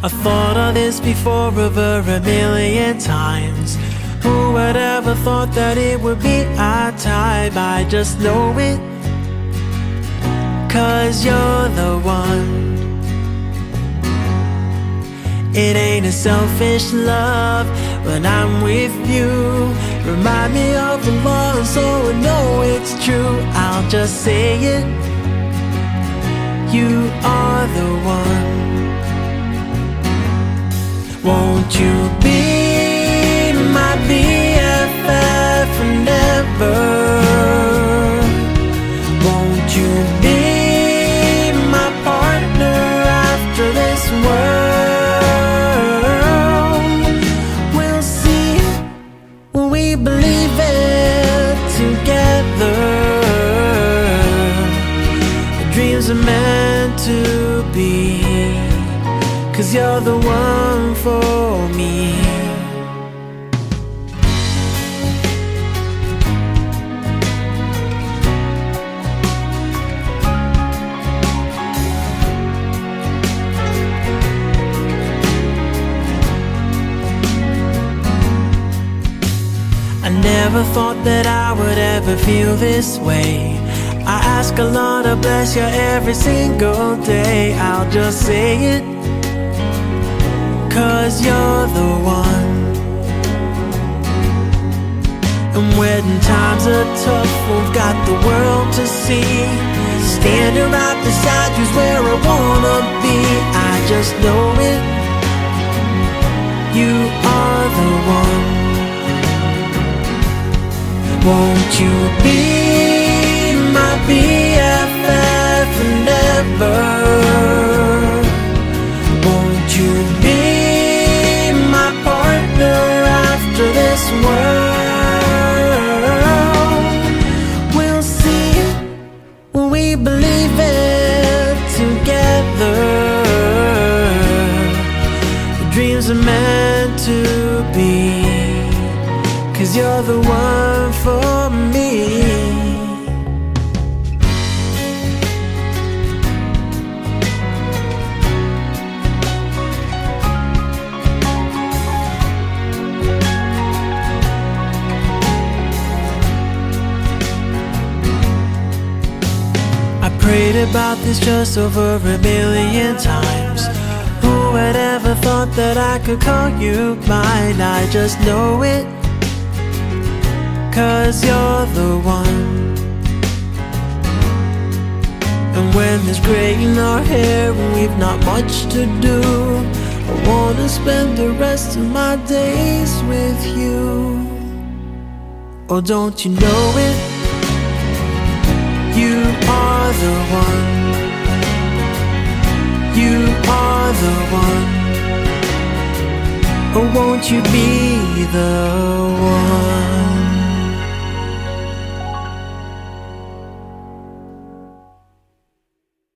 I thought of this before over a million times. Who would ever thought that it would be our time? I just know it. Cause you're the one. It ain't a selfish love when I'm with you. Remind me of the law so I know it's true. I'll just say it. You are the one. Won't you be my BFF forever? Won't you be my partner after this world? We'll see when we believe it together. Dreams are meant Cause you're the one for me. I never thought that I would ever feel this way. I ask a lot to bless you every single day. I'll just say it. Cause you're the one. And when times are tough, we've got the world to see. Standing right beside you's where I wanna be. I just know it. You are the one. Won't you be Are meant to be. Cause you're the one for me. I prayed about this just over a million times. Had ever thought that I could call you mine? I just know it. Cause you're the one. And when there's gray in our hair and we've not much to do, I wanna spend the rest of my days with you. Oh, don't you know it? You are the one. You are the one. Oh, won't you be the one?